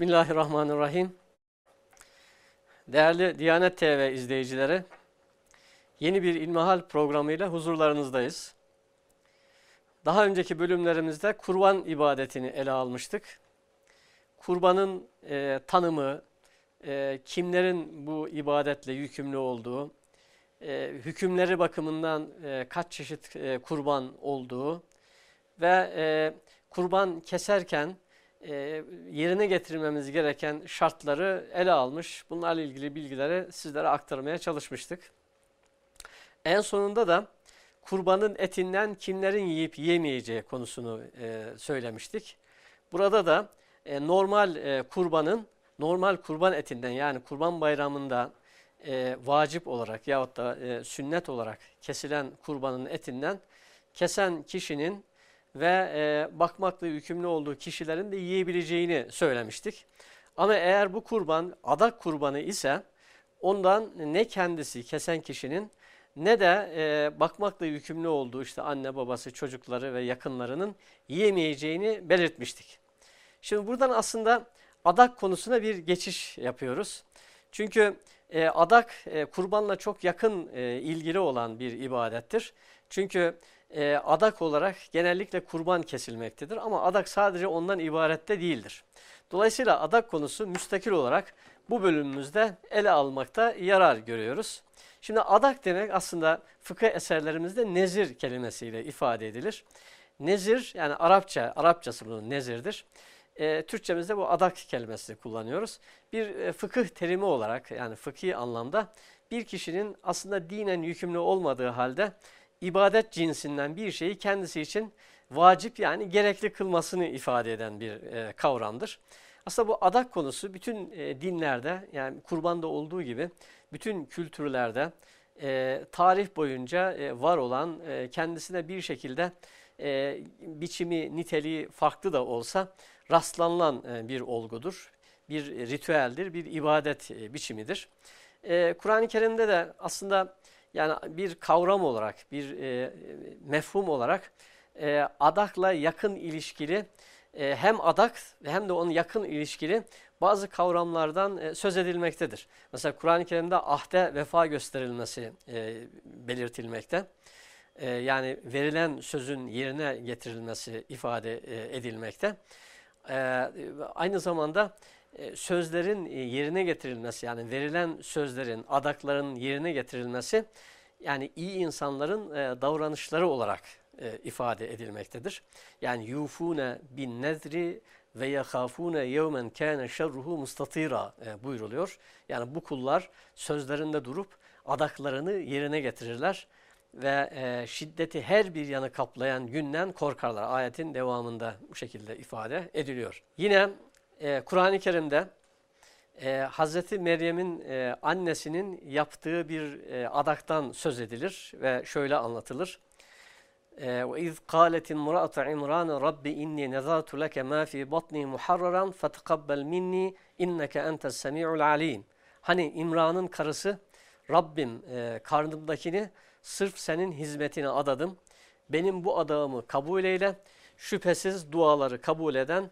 Bismillahirrahmanirrahim. Değerli Diyanet TV izleyicileri, yeni bir İlmihal programıyla huzurlarınızdayız. Daha önceki bölümlerimizde kurban ibadetini ele almıştık. Kurbanın e, tanımı, e, kimlerin bu ibadetle yükümlü olduğu, e, hükümleri bakımından e, kaç çeşit e, kurban olduğu ve e, kurban keserken e, yerine getirmemiz gereken şartları ele almış. Bunlarla ilgili bilgileri sizlere aktarmaya çalışmıştık. En sonunda da kurbanın etinden kimlerin yiyip yemeyeceği konusunu e, söylemiştik. Burada da e, normal e, kurbanın, normal kurban etinden yani kurban bayramında e, vacip olarak yahut da e, sünnet olarak kesilen kurbanın etinden kesen kişinin ve e, bakmakla yükümlü olduğu kişilerin de yiyebileceğini söylemiştik. Ama eğer bu kurban adak kurbanı ise ondan ne kendisi kesen kişinin ne de e, bakmakla yükümlü olduğu işte anne babası çocukları ve yakınlarının yiyemeyeceğini belirtmiştik. Şimdi buradan aslında adak konusuna bir geçiş yapıyoruz. Çünkü e, adak e, kurbanla çok yakın e, ilgili olan bir ibadettir. Çünkü e, adak olarak genellikle kurban kesilmektedir ama adak sadece ondan ibaret de değildir. Dolayısıyla adak konusu müstakil olarak bu bölümümüzde ele almakta yarar görüyoruz. Şimdi adak demek aslında fıkıh eserlerimizde nezir kelimesiyle ifade edilir. Nezir yani Arapça, Arapçası bunun nezirdir. E, Türkçemizde bu adak kelimesini kullanıyoruz. Bir e, fıkıh terimi olarak yani fıkhi anlamda bir kişinin aslında dinen yükümlü olmadığı halde ibadet cinsinden bir şeyi kendisi için vacip yani gerekli kılmasını ifade eden bir e, kavramdır. Aslında bu adak konusu bütün e, dinlerde yani kurbanda olduğu gibi bütün kültürlerde e, tarih boyunca e, var olan e, kendisine bir şekilde e, biçimi, niteliği farklı da olsa rastlanılan e, bir olgudur. Bir ritüeldir, bir ibadet e, biçimidir. E, Kur'an-ı Kerim'de de aslında yani bir kavram olarak, bir e, mefhum olarak e, adakla yakın ilişkili e, hem adak hem de onun yakın ilişkili bazı kavramlardan e, söz edilmektedir. Mesela Kur'an-ı Kerim'de ahde vefa gösterilmesi e, belirtilmekte. E, yani verilen sözün yerine getirilmesi ifade e, edilmekte. E, aynı zamanda sözlerin e, yerine getirilmesi yani verilen sözlerin, adakların yerine getirilmesi yani iyi insanların e, davranışları olarak ifade edilmektedir. Yani yufune bin nezri ve yahafune yevmen kana şerruhu mustatira buyruluyor. Yani bu kullar sözlerinde durup adaklarını yerine getirirler ve e, şiddeti her bir yanı kaplayan günden korkarlar. Ayetin devamında bu şekilde ifade ediliyor. Yine e, Kur'an-ı Kerim'de e, Hazreti Meryem'in e, annesinin yaptığı bir e, adaktan söz edilir ve şöyle anlatılır. وَاِذْ قَالَتِ امْرَأَةَ عِمْرَانَ رَبِّ اِنِّي نَذَرْتُ لَكَ مَا فِي بَطْنِي مُحَرَّرًا فَتَقَبَّلْ مِنِّي اِنَّكَ اَنْتَ السَّمِيعُ الْعَلِيمُ Hani İmran'ın karısı Rabbim e, karnımdakini sırf senin hizmetine adadım. Benim bu adağımı kabul eyle. Şüphesiz duaları kabul eden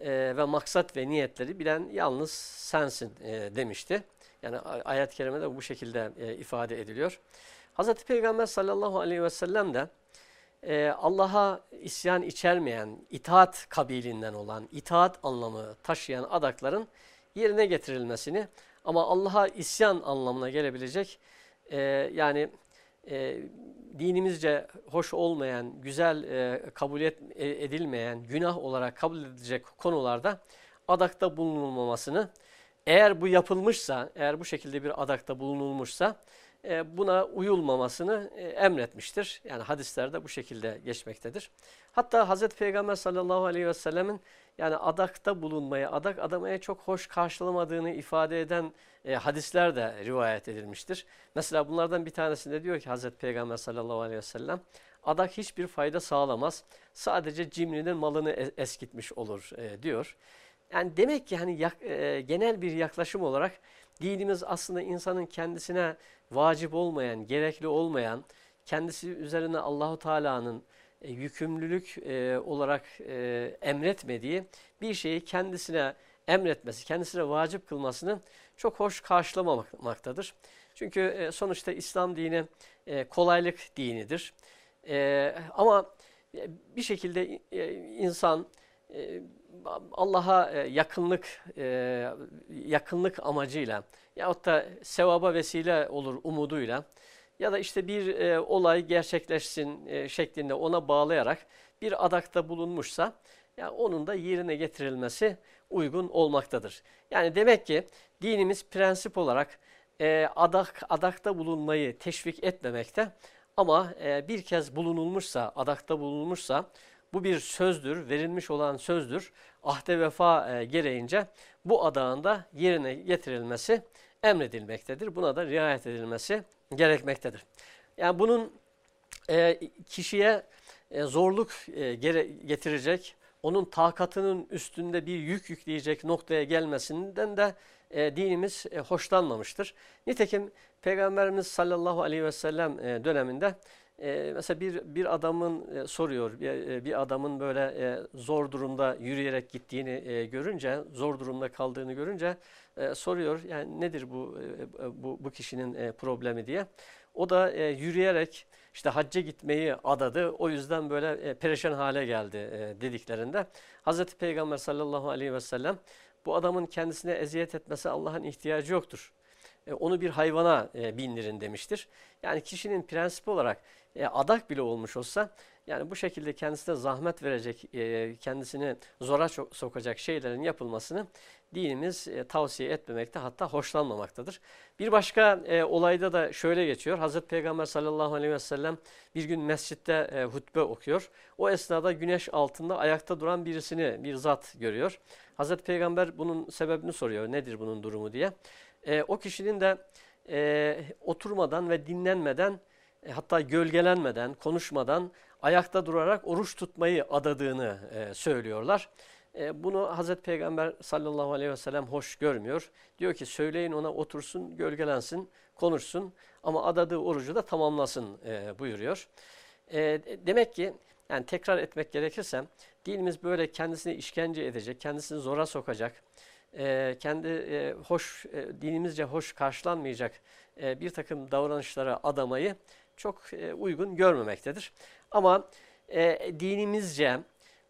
e, ve maksat ve niyetleri bilen yalnız sensin e, demişti. Yani ayet-i kerimede bu şekilde e, ifade ediliyor. Hz. Peygamber sallallahu aleyhi ve sellem de e, Allah'a isyan içermeyen, itaat kabilinden olan, itaat anlamı taşıyan adakların yerine getirilmesini ama Allah'a isyan anlamına gelebilecek e, yani e, dinimizce hoş olmayan, güzel e, kabul et, e, edilmeyen, günah olarak kabul edilecek konularda adakta bulunulmamasını, eğer bu yapılmışsa, eğer bu şekilde bir adakta bulunulmuşsa buna uyulmamasını e, emretmiştir. Yani hadislerde bu şekilde geçmektedir. Hatta Hazreti Peygamber sallallahu aleyhi ve sellemin yani adakta bulunmayı, adak adamaya çok hoş karşılamadığını ifade eden e, hadisler de rivayet edilmiştir. Mesela bunlardan bir tanesinde diyor ki Hazreti Peygamber sallallahu aleyhi ve sellem, adak hiçbir fayda sağlamaz. Sadece cimrinin malını es eskitmiş olur e, diyor. Yani demek ki hani e, genel bir yaklaşım olarak dinimiz aslında insanın kendisine vacip olmayan, gerekli olmayan, kendisi üzerine Allahu Teala'nın e, yükümlülük e, olarak e, emretmediği bir şeyi kendisine emretmesi, kendisine vacip kılmasını çok hoş karşılamamaktadır. Çünkü e, sonuçta İslam dini e, kolaylık dinidir. E, ama bir şekilde insan Allah'a yakınlık yakınlık amacıyla yahut da sevaba vesile olur umuduyla ya da işte bir olay gerçekleşsin şeklinde ona bağlayarak bir adakta bulunmuşsa yani onun da yerine getirilmesi uygun olmaktadır. Yani demek ki dinimiz prensip olarak e, adak adakta bulunmayı teşvik etmemekte ama e, bir kez bulunulmuşsa, adakta bulunulmuşsa bu bir sözdür, verilmiş olan sözdür. Ahde vefa e, gereğince bu adağın da yerine getirilmesi emredilmektedir. Buna da riayet edilmesi gerekmektedir. Yani bunun e, kişiye e, zorluk getirecek, onun takatının üstünde bir yük yükleyecek noktaya gelmesinden de dinimiz hoşlanmamıştır. Nitekim Peygamberimiz sallallahu aleyhi ve sellem döneminde e, mesela bir bir adamın e, soruyor, bir, e, bir adamın böyle e, zor durumda yürüyerek gittiğini e, görünce, zor durumda kaldığını görünce e, soruyor. Yani nedir bu e, bu bu kişinin e, problemi diye. O da e, yürüyerek işte hacca gitmeyi adadı. O yüzden böyle e, perişan hale geldi e, dediklerinde Hazreti Peygamber sallallahu aleyhi ve sellem bu adamın kendisine eziyet etmesi Allah'ın ihtiyacı yoktur. E, onu bir hayvana e, bindirin demiştir. Yani kişinin prensip olarak e, adak bile olmuş olsa yani bu şekilde kendisine zahmet verecek, e, kendisini zora sokacak şeylerin yapılmasını dinimiz e, tavsiye etmemekte hatta hoşlanmamaktadır. Bir başka e, olayda da şöyle geçiyor. Hazreti Peygamber sallallahu aleyhi ve sellem bir gün mescitte e, hutbe okuyor. O esnada güneş altında ayakta duran birisini bir zat görüyor. Hazreti Peygamber bunun sebebini soruyor. Nedir bunun durumu diye. E, o kişinin de e, oturmadan ve dinlenmeden e, hatta gölgelenmeden, konuşmadan ayakta durarak oruç tutmayı adadığını e, söylüyorlar. E, bunu Hazreti Peygamber sallallahu aleyhi ve sellem hoş görmüyor. Diyor ki söyleyin ona otursun, gölgelensin, konuşsun ama adadığı orucu da tamamlasın e, buyuruyor. E, demek ki yani tekrar etmek gerekirse dinimiz böyle kendisini işkence edecek, kendisini zora sokacak, e, kendi e, hoş e, dinimizce hoş karşılanmayacak e, bir takım davranışlara adamayı çok e, uygun görmemektedir. Ama e, dinimizce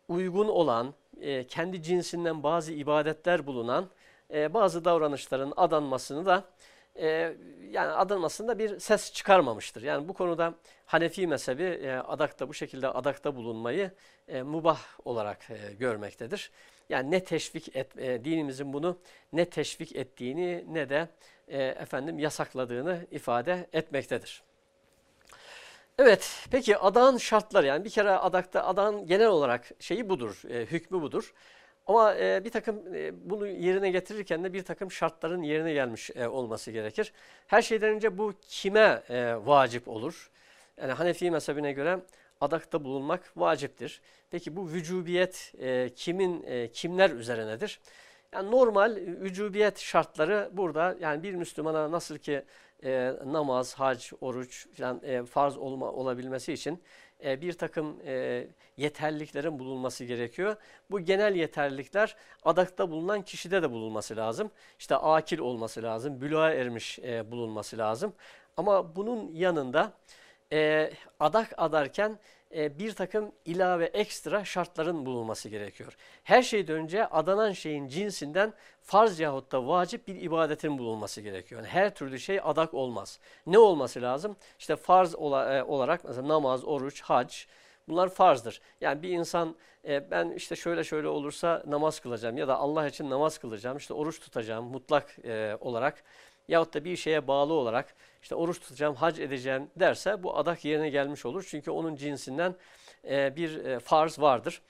uygun olan, e, kendi cinsinden bazı ibadetler bulunan e, bazı davranışların adanmasını da e, yani adanmasında bir ses çıkarmamıştır. Yani bu konuda Hanefi mezhebi e, adakta bu şekilde adakta bulunmayı e, mubah olarak e, görmektedir. Yani ne teşvik et, e, dinimizin bunu ne teşvik ettiğini ne de e, efendim yasakladığını ifade etmektedir. Evet, peki adağın şartları yani bir kere adakta adağın genel olarak şeyi budur, e, hükmü budur. Ama e, bir takım e, bunu yerine getirirken de bir takım şartların yerine gelmiş e, olması gerekir. Her şeyden önce bu kime e, vacip olur? Yani Hanefi mezhebine göre adakta bulunmak vaciptir. Peki bu vücubiyet e, kimin e, kimler üzerinedir? Yani normal vücubiyet şartları burada yani bir Müslümana nasıl ki e, namaz, hac, oruç falan e, farz olma, olabilmesi için e, bir takım e, yeterliliklerin bulunması gerekiyor. Bu genel yeterlilikler adakta bulunan kişide de bulunması lazım. İşte akil olması lazım, büluğa ermiş e, bulunması lazım. Ama bunun yanında e, adak adarken e, bir takım ilave ekstra şartların bulunması gerekiyor. Her şeyden önce adanan şeyin cinsinden farz yahut da vacip bir ibadetin bulunması gerekiyor. Yani her türlü şey adak olmaz. Ne olması lazım? İşte farz e, olarak mesela namaz, oruç, hac bunlar farzdır. Yani bir insan e, ben işte şöyle şöyle olursa namaz kılacağım ya da Allah için namaz kılacağım, işte oruç tutacağım mutlak olarak yahut da bir şeye bağlı olarak işte oruç tutacağım, hac edeceğim derse bu adak yerine gelmiş olur. Çünkü onun cinsinden e, bir e, farz vardır.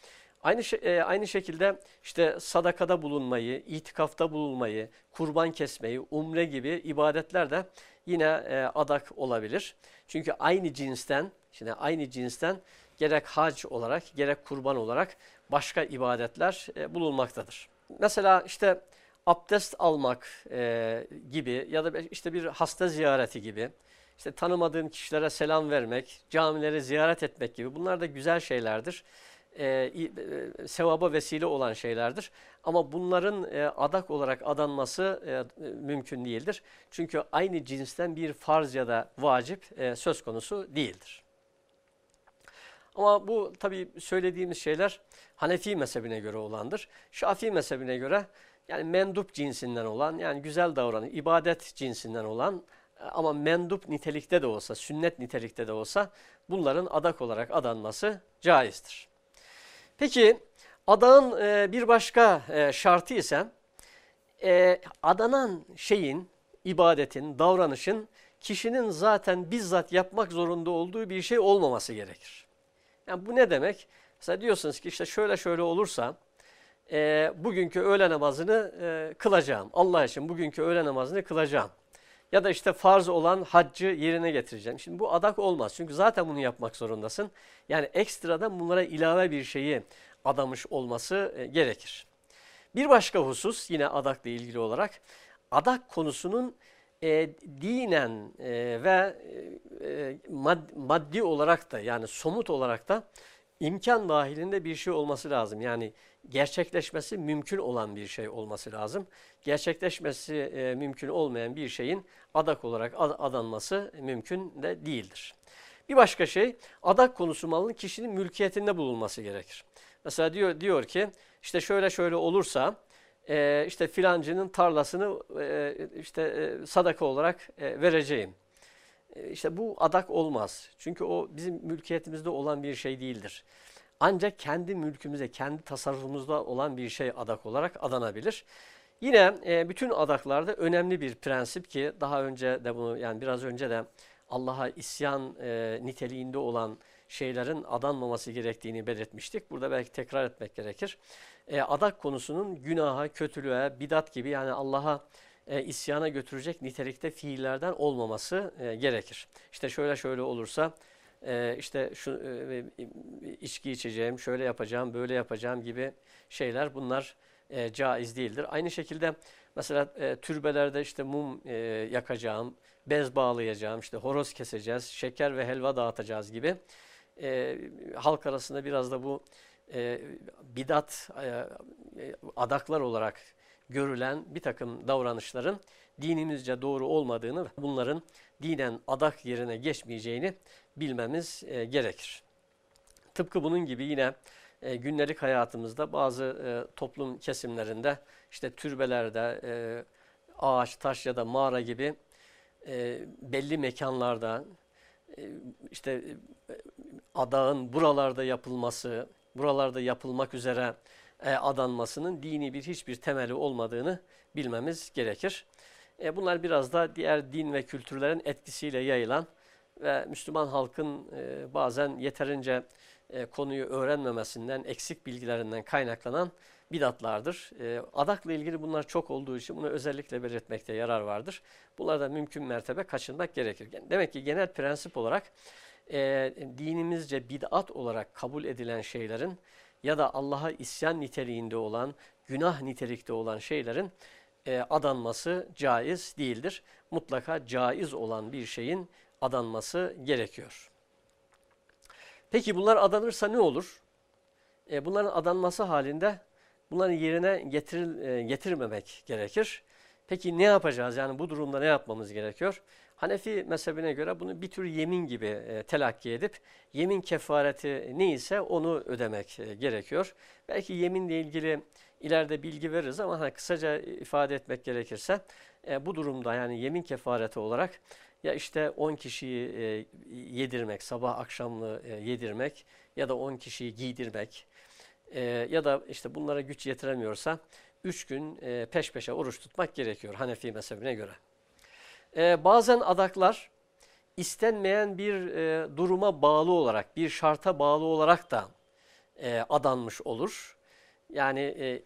Aynı e, aynı şekilde işte sadakada bulunmayı, itikafta bulunmayı, kurban kesmeyi, umre gibi ibadetler de yine adak olabilir. Çünkü aynı cinsten, şimdi aynı cinsten gerek hac olarak gerek kurban olarak başka ibadetler bulunmaktadır. Mesela işte abdest almak e, gibi ya da işte bir hasta ziyareti gibi, işte tanımadığın kişilere selam vermek, camileri ziyaret etmek gibi bunlar da güzel şeylerdir. e, e, sevaba vesile olan şeylerdir. Ama bunların e, adak olarak adanması e, mümkün değildir. Çünkü aynı cinsten bir farz ya da vacip e, söz konusu değildir. Ama bu tabi söylediğimiz şeyler Hanefi mezhebine göre olandır. Şafii mezhebine göre yani mendup cinsinden olan yani güzel davranı, ibadet cinsinden olan ama mendup nitelikte de olsa, sünnet nitelikte de olsa bunların adak olarak adanması caizdir. Peki adağın e, bir başka e, şartı ise e, adanan şeyin, ibadetin, davranışın kişinin zaten bizzat yapmak zorunda olduğu bir şey olmaması gerekir. Yani bu ne demek? Mesela diyorsunuz ki işte şöyle şöyle olursa e, bugünkü öğle namazını e, kılacağım. Allah için bugünkü öğle namazını kılacağım. Ya da işte farz olan haccı yerine getireceğim. Şimdi bu adak olmaz. Çünkü zaten bunu yapmak zorundasın. Yani ekstradan bunlara ilave bir şeyi adamış olması e, gerekir. Bir başka husus yine adakla ilgili olarak adak konusunun e, dinen e, ve e, mad, maddi olarak da yani somut olarak da imkan dahilinde bir şey olması lazım. Yani gerçekleşmesi mümkün olan bir şey olması lazım. Gerçekleşmesi e, mümkün olmayan bir şeyin adak olarak ad adanması mümkün de değildir. Bir başka şey adak konusu malın kişinin mülkiyetinde bulunması gerekir. Mesela diyor diyor ki işte şöyle şöyle olursa e, işte filancının tarlasını e, işte e, sadaka olarak e, vereceğim. E, işte bu adak olmaz. Çünkü o bizim mülkiyetimizde olan bir şey değildir. Ancak kendi mülkümüze, kendi tasarrufumuzda olan bir şey adak olarak adanabilir. Yine e, bütün adaklarda önemli bir prensip ki daha önce de bunu yani biraz önce de Allah'a isyan e, niteliğinde olan şeylerin adanmaması gerektiğini belirtmiştik. Burada belki tekrar etmek gerekir. E, adak konusunun günaha, kötülüğe, bidat gibi yani Allah'a e, isyana götürecek nitelikte fiillerden olmaması e, gerekir. İşte şöyle şöyle olursa e, işte şu e, içki içeceğim, şöyle yapacağım, böyle yapacağım gibi şeyler bunlar e, caiz değildir. Aynı şekilde mesela e, türbelerde işte mum e, yakacağım, bez bağlayacağım, işte horoz keseceğiz, şeker ve helva dağıtacağız gibi e, halk arasında biraz da bu e, bidat e, adaklar olarak görülen bir takım davranışların dinimizce doğru olmadığını, bunların dinen adak yerine geçmeyeceğini bilmemiz e, gerekir. Tıpkı bunun gibi yine e, günlük hayatımızda bazı e, toplum kesimlerinde işte türbelerde e, ağaç, taş ya da mağara gibi e, belli mekanlarda e, işte e, adağın buralarda yapılması, buralarda yapılmak üzere e, adanmasının dini bir hiçbir temeli olmadığını bilmemiz gerekir. E, bunlar biraz da diğer din ve kültürlerin etkisiyle yayılan ve Müslüman halkın e, bazen yeterince e, konuyu öğrenmemesinden, eksik bilgilerinden kaynaklanan bidatlardır. E, adakla ilgili bunlar çok olduğu için bunu özellikle belirtmekte yarar vardır. Bunlardan mümkün mertebe kaçınmak gerekir. Demek ki genel prensip olarak e, dinimizce bid'at olarak kabul edilen şeylerin ya da Allah'a isyan niteliğinde olan, günah nitelikte olan şeylerin e, adanması caiz değildir. Mutlaka caiz olan bir şeyin adanması gerekiyor. Peki bunlar adanırsa ne olur? E, bunların adanması halinde bunların yerine getir, e, getirmemek gerekir. Peki ne yapacağız? Yani bu durumda ne yapmamız gerekiyor? Hanefi mezhebine göre bunu bir tür yemin gibi e, telakki edip yemin kefareti neyse onu ödemek e, gerekiyor. Belki yeminle ilgili ileride bilgi veririz ama hani kısaca ifade etmek gerekirse e, bu durumda yani yemin kefareti olarak ya işte 10 kişiyi e, yedirmek, sabah akşamlı e, yedirmek ya da 10 kişiyi giydirmek e, ya da işte bunlara güç yetiremiyorsa 3 gün e, peş peşe oruç tutmak gerekiyor Hanefi mezhebine göre. E, bazen adaklar istenmeyen bir e, duruma bağlı olarak, bir şarta bağlı olarak da e, adanmış olur. Yani e,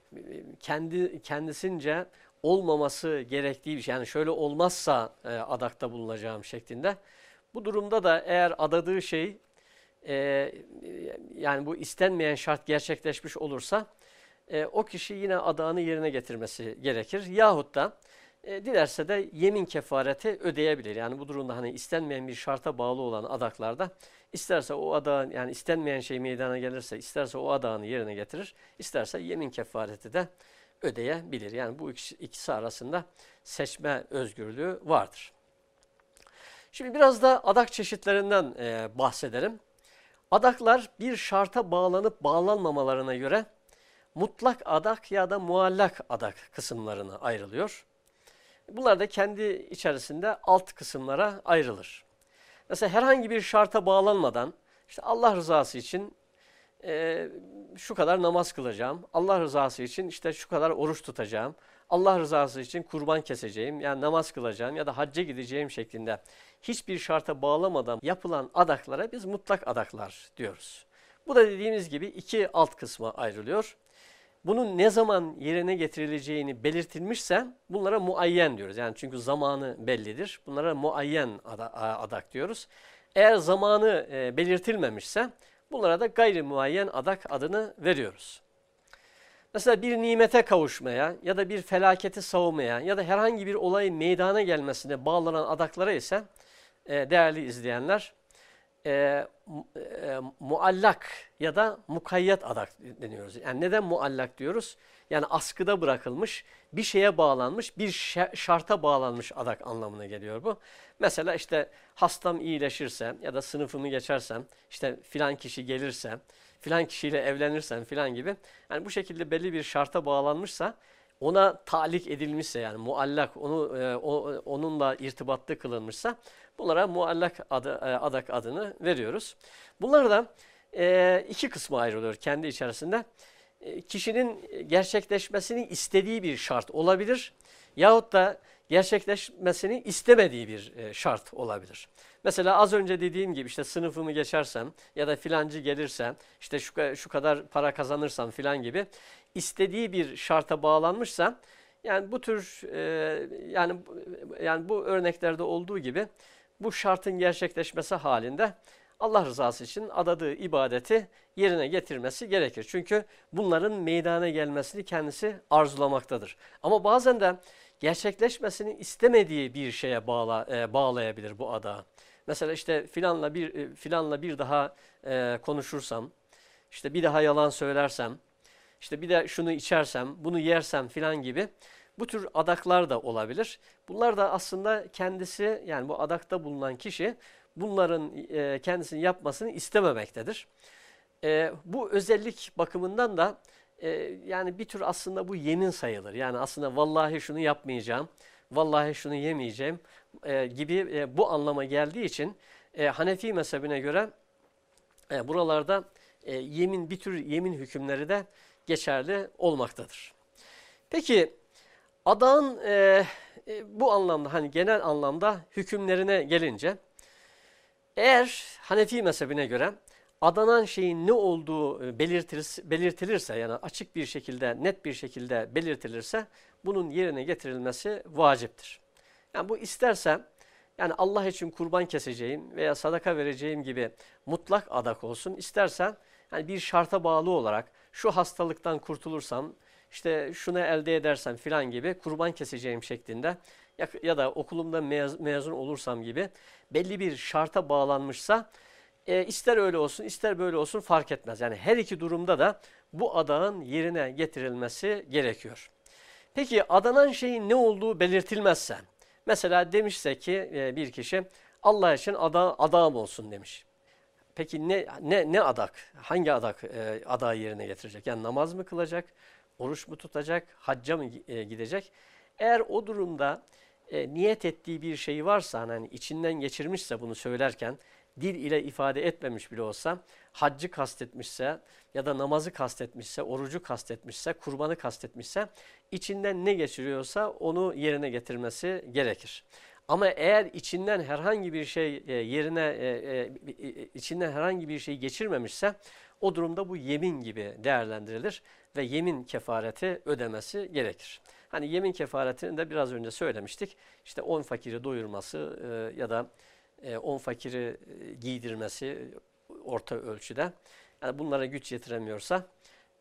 kendi kendisince olmaması gerektiği bir şey. Yani şöyle olmazsa e, adakta bulunacağım şeklinde. Bu durumda da eğer adadığı şey e, yani bu istenmeyen şart gerçekleşmiş olursa e, o kişi yine adağını yerine getirmesi gerekir. Yahut da e, dilerse de yemin kefareti ödeyebilir. Yani bu durumda hani istenmeyen bir şarta bağlı olan adaklarda İsterse o adağın yani istenmeyen şey meydana gelirse isterse o adağını yerine getirir. isterse yemin kefareti de ödeyebilir. Yani bu ikisi, arasında seçme özgürlüğü vardır. Şimdi biraz da adak çeşitlerinden e, bahsedelim. Adaklar bir şarta bağlanıp bağlanmamalarına göre mutlak adak ya da muallak adak kısımlarına ayrılıyor. Bunlar da kendi içerisinde alt kısımlara ayrılır. Mesela herhangi bir şarta bağlanmadan işte Allah rızası için e, şu kadar namaz kılacağım, Allah rızası için işte şu kadar oruç tutacağım, Allah rızası için kurban keseceğim, yani namaz kılacağım ya da hacca gideceğim şeklinde hiçbir şarta bağlamadan yapılan adaklara biz mutlak adaklar diyoruz. Bu da dediğimiz gibi iki alt kısma ayrılıyor. Bunun ne zaman yerine getirileceğini belirtilmişse bunlara muayyen diyoruz. Yani çünkü zamanı bellidir. Bunlara muayyen adak diyoruz. Eğer zamanı e, belirtilmemişse bunlara da gayri muayyen adak adını veriyoruz. Mesela bir nimete kavuşmaya ya da bir felaketi savunmaya ya da herhangi bir olayın meydana gelmesine bağlanan adaklara ise e, değerli izleyenler e, e, muallak ya da mukayyet adak deniyoruz. Yani neden muallak diyoruz? Yani askıda bırakılmış, bir şeye bağlanmış, bir şarta bağlanmış adak anlamına geliyor bu. Mesela işte hastam iyileşirse ya da sınıfımı geçersem, işte filan kişi gelirse, filan kişiyle evlenirsem filan gibi. Yani bu şekilde belli bir şarta bağlanmışsa, ona talik edilmişse yani muallak, onu, e, o, onunla irtibatlı kılınmışsa Bunlara muallak adı, e, adak adını veriyoruz. Bunlar da e, iki kısma ayrılıyor kendi içerisinde. E, kişinin gerçekleşmesini istediği bir şart olabilir yahut da gerçekleşmesini istemediği bir e, şart olabilir. Mesela az önce dediğim gibi işte sınıfımı geçersem ya da filancı gelirse işte şu, şu kadar para kazanırsam filan gibi istediği bir şarta bağlanmışsa yani bu tür e, yani yani bu örneklerde olduğu gibi bu şartın gerçekleşmesi halinde Allah rızası için adadığı ibadeti yerine getirmesi gerekir. Çünkü bunların meydana gelmesini kendisi arzulamaktadır. Ama bazen de gerçekleşmesini istemediği bir şeye bağla, e, bağlayabilir bu ada. Mesela işte filanla bir e, filanla bir daha e, konuşursam, işte bir daha yalan söylersem, işte bir de şunu içersem, bunu yersem filan gibi bu tür adaklar da olabilir. Bunlar da aslında kendisi yani bu adakta bulunan kişi bunların e, kendisini yapmasını istememektedir. E, bu özellik bakımından da e, yani bir tür aslında bu yemin sayılır. Yani aslında vallahi şunu yapmayacağım, vallahi şunu yemeyeceğim e, gibi e, bu anlama geldiği için e, Hanefi mezhebine göre e, buralarda e, yemin bir tür yemin hükümleri de geçerli olmaktadır. Peki Adağın e, e, bu anlamda hani genel anlamda hükümlerine gelince eğer Hanefi mezhebine göre adanan şeyin ne olduğu e, belirtilir, belirtilirse yani açık bir şekilde net bir şekilde belirtilirse bunun yerine getirilmesi vaciptir. Yani bu isterse yani Allah için kurban keseceğim veya sadaka vereceğim gibi mutlak adak olsun. İstersen yani bir şarta bağlı olarak şu hastalıktan kurtulursam işte şunu elde edersem filan gibi kurban keseceğim şeklinde ya, ya da okulumda mez, mezun olursam gibi belli bir şarta bağlanmışsa e, ister öyle olsun ister böyle olsun fark etmez. Yani her iki durumda da bu adağın yerine getirilmesi gerekiyor. Peki adanan şeyin ne olduğu belirtilmezse mesela demişse ki e, bir kişi Allah için ada, adağım olsun demiş. Peki ne ne ne adak? Hangi adak e, adağı yerine getirecek? Yani namaz mı kılacak? Oruç mu tutacak, hacca mı e, gidecek? Eğer o durumda e, niyet ettiği bir şey varsa, hani içinden geçirmişse bunu söylerken, dil ile ifade etmemiş bile olsa, haccı kastetmişse ya da namazı kastetmişse, orucu kastetmişse, kurbanı kastetmişse, içinden ne geçiriyorsa onu yerine getirmesi gerekir. Ama eğer içinden herhangi bir şey e, yerine e, e, içinden herhangi bir şey geçirmemişse o durumda bu yemin gibi değerlendirilir ve yemin kefareti ödemesi gerekir. Hani yemin kefaretini de biraz önce söylemiştik. İşte 10 fakiri doyurması ya da 10 e, fakiri giydirmesi orta ölçüde. Yani bunlara güç yetiremiyorsa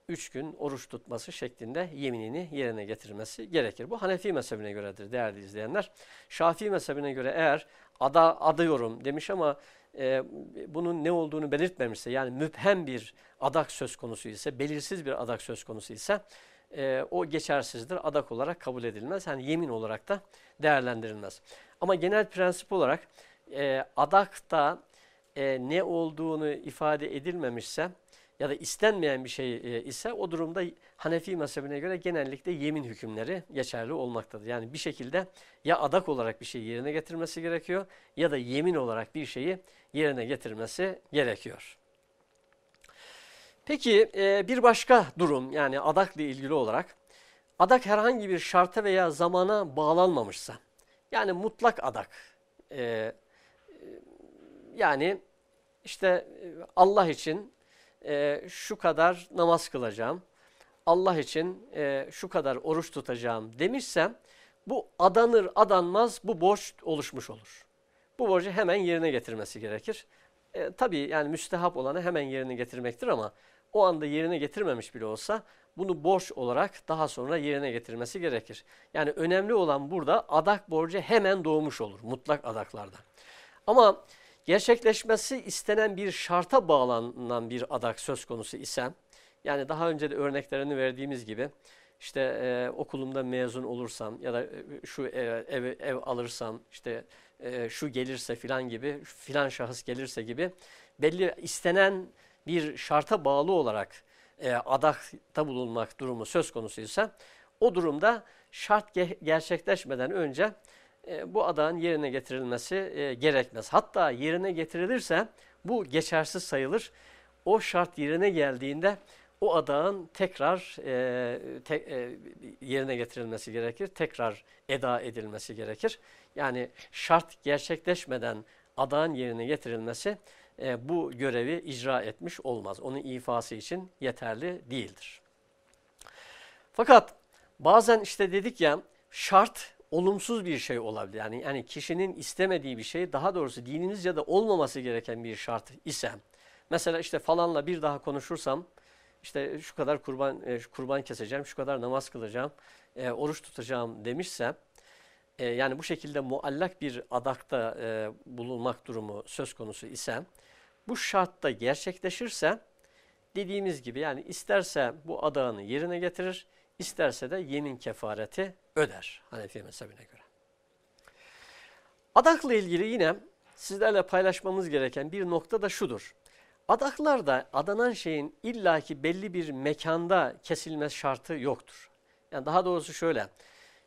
3 gün oruç tutması şeklinde yeminini yerine getirmesi gerekir. Bu Hanefi mezhebine göredir değerli izleyenler. Şafii mezhebine göre eğer ada adıyorum demiş ama e, bunun ne olduğunu belirtmemişse yani müphem bir adak söz konusu ise, belirsiz bir adak söz konusu ise e, o geçersizdir. Adak olarak kabul edilmez. Yani yemin olarak da değerlendirilmez. Ama genel prensip olarak e, adakta e, ne olduğunu ifade edilmemişse ya da istenmeyen bir şey e, ise o durumda Hanefi mezhebine göre genellikle yemin hükümleri geçerli olmaktadır. Yani bir şekilde ya adak olarak bir şeyi yerine getirmesi gerekiyor ya da yemin olarak bir şeyi yerine getirmesi gerekiyor. Peki e, bir başka durum yani adakla ilgili olarak adak herhangi bir şarta veya zamana bağlanmamışsa yani mutlak adak e, yani işte Allah için e, şu kadar namaz kılacağım, Allah için e, şu kadar oruç tutacağım demişsem bu adanır adanmaz bu borç oluşmuş olur. Bu borcu hemen yerine getirmesi gerekir. E, tabii yani müstehap olanı hemen yerine getirmektir ama o anda yerine getirmemiş bile olsa bunu borç olarak daha sonra yerine getirmesi gerekir. Yani önemli olan burada adak borcu hemen doğmuş olur mutlak adaklarda. Ama gerçekleşmesi istenen bir şarta bağlanan bir adak söz konusu ise yani daha önce de örneklerini verdiğimiz gibi işte e, okulumda mezun olursam ya da e, şu ev, ev, ev alırsam işte e, şu gelirse filan gibi filan şahıs gelirse gibi belli istenen bir şarta bağlı olarak e, adakta bulunmak durumu söz konusuysa o durumda şart ge gerçekleşmeden önce e, bu adağın yerine getirilmesi e, gerekmez. Hatta yerine getirilirse bu geçersiz sayılır. O şart yerine geldiğinde o adağın tekrar e, te, e, yerine getirilmesi gerekir. Tekrar eda edilmesi gerekir. Yani şart gerçekleşmeden adağın yerine getirilmesi e, bu görevi icra etmiş olmaz. Onun ifası için yeterli değildir. Fakat bazen işte dedik ya şart olumsuz bir şey olabilir. Yani, yani kişinin istemediği bir şey daha doğrusu dinimizce de olmaması gereken bir şart ise mesela işte falanla bir daha konuşursam işte şu kadar kurban e, kurban keseceğim, şu kadar namaz kılacağım, e, oruç tutacağım demişse e, yani bu şekilde muallak bir adakta e, bulunmak durumu söz konusu ise bu şartta gerçekleşirse dediğimiz gibi yani isterse bu adağını yerine getirir, isterse de yemin kefareti öder Hanefi mezhebine göre. Adakla ilgili yine sizlerle paylaşmamız gereken bir nokta da şudur. Adaklarda adanan şeyin illaki belli bir mekanda kesilme şartı yoktur. Yani daha doğrusu şöyle,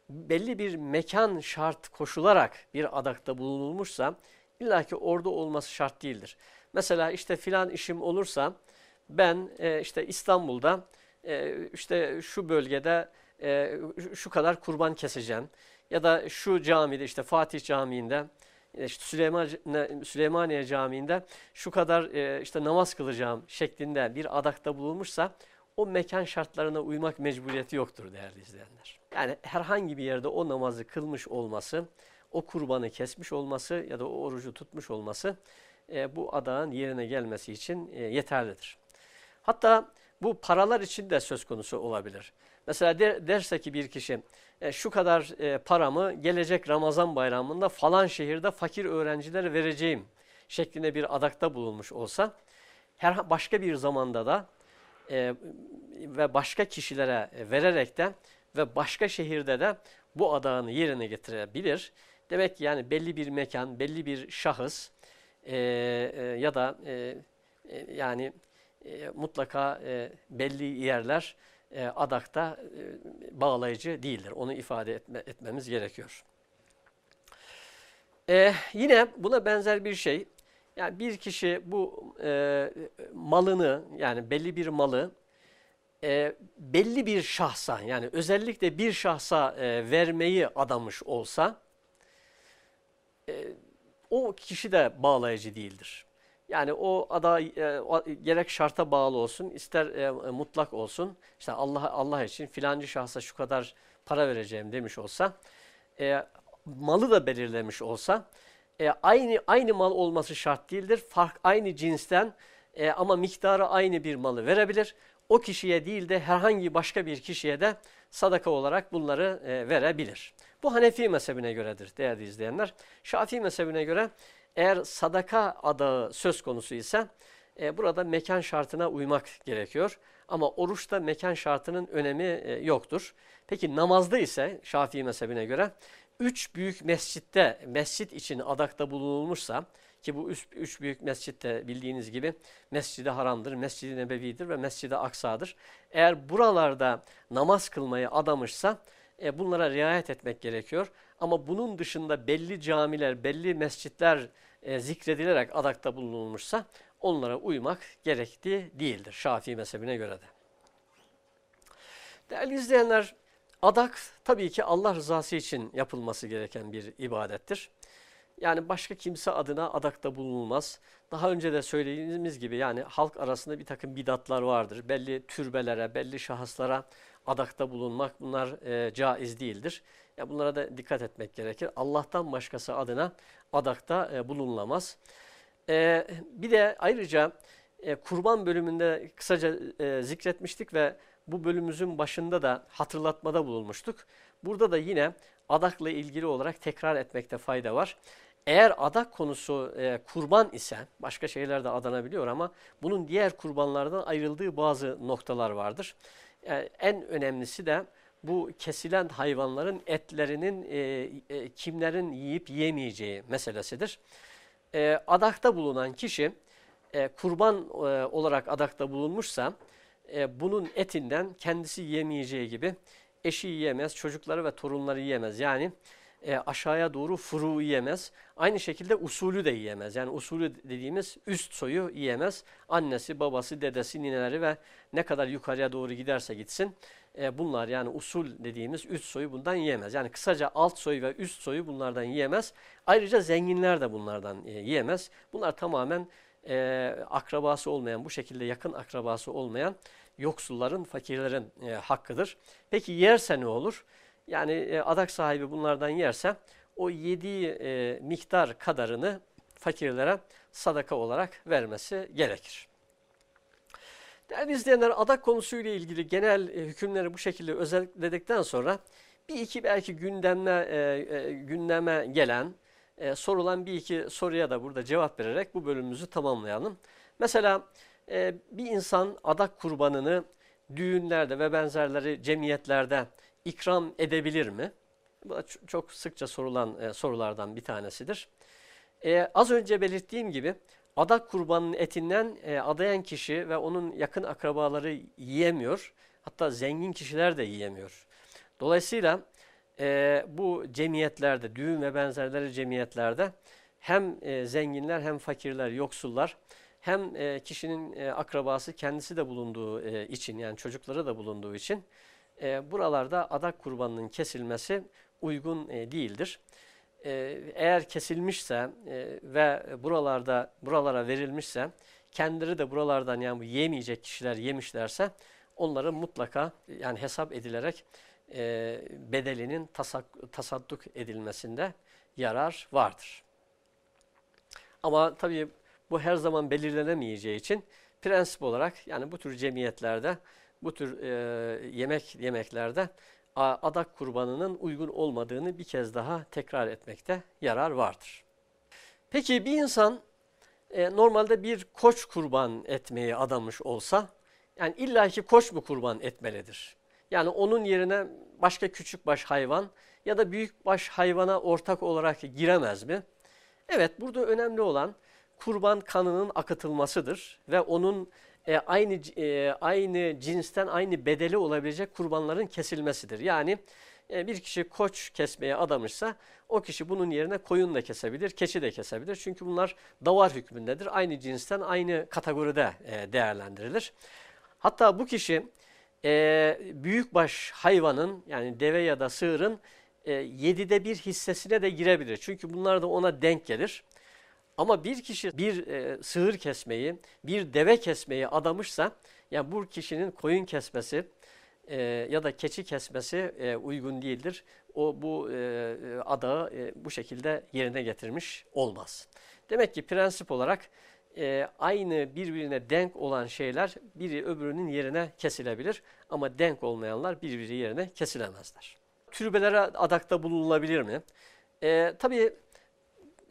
belli bir mekan şart koşularak bir adakta bulunulmuşsa illaki orada olması şart değildir. Mesela işte filan işim olursa ben e, işte İstanbul'da işte şu bölgede şu kadar kurban keseceğim ya da şu camide işte Fatih Camii'nde işte Süleyman, Süleymaniye Camii'nde şu kadar işte namaz kılacağım şeklinde bir adakta bulunmuşsa o mekan şartlarına uymak mecburiyeti yoktur değerli izleyenler. Yani herhangi bir yerde o namazı kılmış olması, o kurbanı kesmiş olması ya da o orucu tutmuş olması bu adağın yerine gelmesi için yeterlidir. Hatta bu paralar için de söz konusu olabilir. Mesela der, derse ki bir kişi e, şu kadar e, paramı gelecek Ramazan bayramında falan şehirde fakir öğrencilere vereceğim şeklinde bir adakta bulunmuş olsa her başka bir zamanda da e, ve başka kişilere e, vererek de ve başka şehirde de bu adağını yerine getirebilir. Demek ki yani belli bir mekan, belli bir şahıs e, e, ya da e, e, yani e, mutlaka e, belli yerler e, adakta e, bağlayıcı değildir. Onu ifade etme, etmemiz gerekiyor. E, yine buna benzer bir şey. Yani bir kişi bu e, malını yani belli bir malı e, belli bir şahsa yani özellikle bir şahsa e, vermeyi adamış olsa e, o kişi de bağlayıcı değildir. Yani o ada e, o, gerek şarta bağlı olsun, ister e, mutlak olsun. İşte Allah Allah için filancı şahsa şu kadar para vereceğim demiş olsa, e, malı da belirlemiş olsa, e, aynı aynı mal olması şart değildir. Fark aynı cinsten e, ama miktarı aynı bir malı verebilir. O kişiye değil de herhangi başka bir kişiye de sadaka olarak bunları e, verebilir. Bu Hanefi mezhebine göredir değerli izleyenler. Şafii mezhebine göre Eğer sadaka adağı söz konusu ise e, burada mekan şartına uymak gerekiyor. Ama oruçta mekan şartının önemi e, yoktur. Peki namazda ise Şafii mezhebine göre üç büyük mescitte mescit için adakta bulunulmuşsa ki bu üç, üç büyük mescitte bildiğiniz gibi Mescid-i Haram'dır, Mescid-i Nebevi'dir ve Mescid-i Aksa'dır. Eğer buralarda namaz kılmayı adamışsa e, bunlara riayet etmek gerekiyor. Ama bunun dışında belli camiler, belli mescitler e, zikredilerek adakta bulunulmuşsa onlara uymak gerektiği değildir Şafii mezhebine göre de. Değerli izleyenler, adak tabii ki Allah rızası için yapılması gereken bir ibadettir. Yani başka kimse adına adakta bulunulmaz. Daha önce de söylediğimiz gibi yani halk arasında bir takım bidatlar vardır. Belli türbelere, belli şahıslara adakta bulunmak bunlar e, caiz değildir. Ya bunlara da dikkat etmek gerekir. Allah'tan başkası adına adakta e, bulunulamaz. E, bir de ayrıca e, kurban bölümünde kısaca e, zikretmiştik ve bu bölümümüzün başında da hatırlatmada bulunmuştuk. Burada da yine adakla ilgili olarak tekrar etmekte fayda var. Eğer adak konusu e, kurban ise başka şeyler de adanabiliyor ama bunun diğer kurbanlardan ayrıldığı bazı noktalar vardır. E, en önemlisi de bu kesilen hayvanların etlerinin e, e, kimlerin yiyip yemeyeceği meselesidir. E, adakta bulunan kişi e, kurban e, olarak adakta bulunmuşsa e, bunun etinden kendisi yemeyeceği gibi eşi yiyemez, çocukları ve torunları yiyemez. Yani e, aşağıya doğru furu yiyemez. Aynı şekilde usulü de yiyemez. Yani usulü dediğimiz üst soyu yiyemez. Annesi, babası, dedesi, nineleri ve ne kadar yukarıya doğru giderse gitsin e, bunlar yani usul dediğimiz üst soyu bundan yiyemez. Yani kısaca alt soyu ve üst soyu bunlardan yiyemez. Ayrıca zenginler de bunlardan e, yiyemez. Bunlar tamamen e, akrabası olmayan, bu şekilde yakın akrabası olmayan yoksulların, fakirlerin e, hakkıdır. Peki yerse ne olur? Yani adak sahibi bunlardan yerse o yediği miktar kadarını fakirlere sadaka olarak vermesi gerekir. Değerli izleyenler adak konusuyla ilgili genel e, hükümleri bu şekilde özetledikten sonra bir iki belki gündeme, e, e, gündeme gelen, e, sorulan bir iki soruya da burada cevap vererek bu bölümümüzü tamamlayalım. Mesela e, bir insan adak kurbanını düğünlerde ve benzerleri cemiyetlerde ikram edebilir mi? Bu da çok sıkça sorulan e, sorulardan bir tanesidir. E, az önce belirttiğim gibi adak kurbanının etinden e, adayan kişi ve onun yakın akrabaları yiyemiyor. Hatta zengin kişiler de yiyemiyor. Dolayısıyla e, bu cemiyetlerde, düğün ve benzerleri cemiyetlerde hem e, zenginler hem fakirler, yoksullar hem e, kişinin e, akrabası kendisi de bulunduğu e, için yani çocukları da bulunduğu için e, buralarda adak kurbanının kesilmesi uygun e, değildir. E, eğer kesilmişse e, ve buralarda buralara verilmişse kendileri de buralardan yani yemeyecek kişiler yemişlerse onların mutlaka yani hesap edilerek e, bedelinin tasak, tasadduk edilmesinde yarar vardır. Ama tabii bu her zaman belirlenemeyeceği için prensip olarak yani bu tür cemiyetlerde bu tür e, yemek yemeklerde adak kurbanının uygun olmadığını bir kez daha tekrar etmekte yarar vardır. Peki bir insan e, normalde bir koç kurban etmeyi adamış olsa yani illaki koç mu kurban etmelidir? Yani onun yerine başka küçük baş hayvan ya da büyük baş hayvana ortak olarak giremez mi? Evet burada önemli olan kurban kanının akıtılmasıdır ve onun e, aynı e, aynı cinsten aynı bedeli olabilecek kurbanların kesilmesidir. Yani e, bir kişi koç kesmeye adamışsa o kişi bunun yerine koyun da kesebilir, keçi de kesebilir. Çünkü bunlar davar hükmündedir. Aynı cinsten aynı kategoride e, değerlendirilir. Hatta bu kişi e, büyükbaş hayvanın yani deve ya da sığırın e, yedide bir hissesine de girebilir. Çünkü bunlar da ona denk gelir. Ama bir kişi bir e, sığır kesmeyi, bir deve kesmeyi adamışsa, yani bu kişinin koyun kesmesi e, ya da keçi kesmesi e, uygun değildir. O bu e, adağı e, bu şekilde yerine getirmiş olmaz. Demek ki prensip olarak e, aynı birbirine denk olan şeyler biri öbürünün yerine kesilebilir ama denk olmayanlar birbiri yerine kesilemezler. Türbelere adakta bulunulabilir mi? E, tabii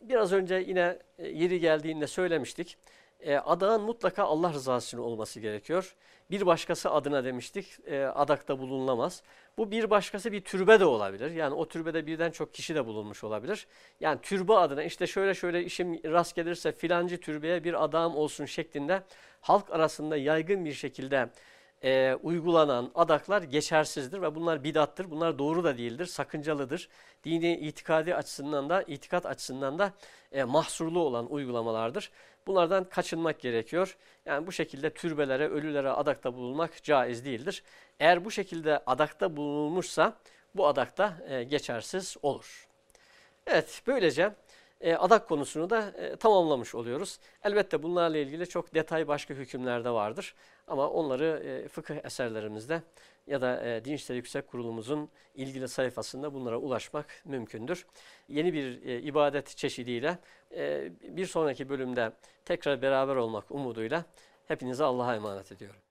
biraz önce yine e, yeri geldiğinde söylemiştik. E, adağın mutlaka Allah rızası için olması gerekiyor. Bir başkası adına demiştik e, adakta bulunamaz. Bu bir başkası bir türbe de olabilir. Yani o türbede birden çok kişi de bulunmuş olabilir. Yani türbe adına işte şöyle şöyle işim rast gelirse filancı türbeye bir adağım olsun şeklinde halk arasında yaygın bir şekilde e, uygulanan adaklar geçersizdir ve bunlar bidattır. Bunlar doğru da değildir, sakıncalıdır. Dini itikadi açısından da, itikat açısından da e, mahsurlu olan uygulamalardır. Bunlardan kaçınmak gerekiyor. Yani bu şekilde türbelere, ölülere adakta bulunmak caiz değildir. Eğer bu şekilde adakta bulunulmuşsa bu adakta e, geçersiz olur. Evet, böylece e, adak konusunu da e, tamamlamış oluyoruz. Elbette bunlarla ilgili çok detay başka hükümlerde vardır. Ama onları e, fıkıh eserlerimizde ya da e, Din İşleri Yüksek Kurulumuzun ilgili sayfasında bunlara ulaşmak mümkündür. Yeni bir ibadet çeşidiyle bir sonraki bölümde tekrar beraber olmak umuduyla hepinize Allah'a emanet ediyorum.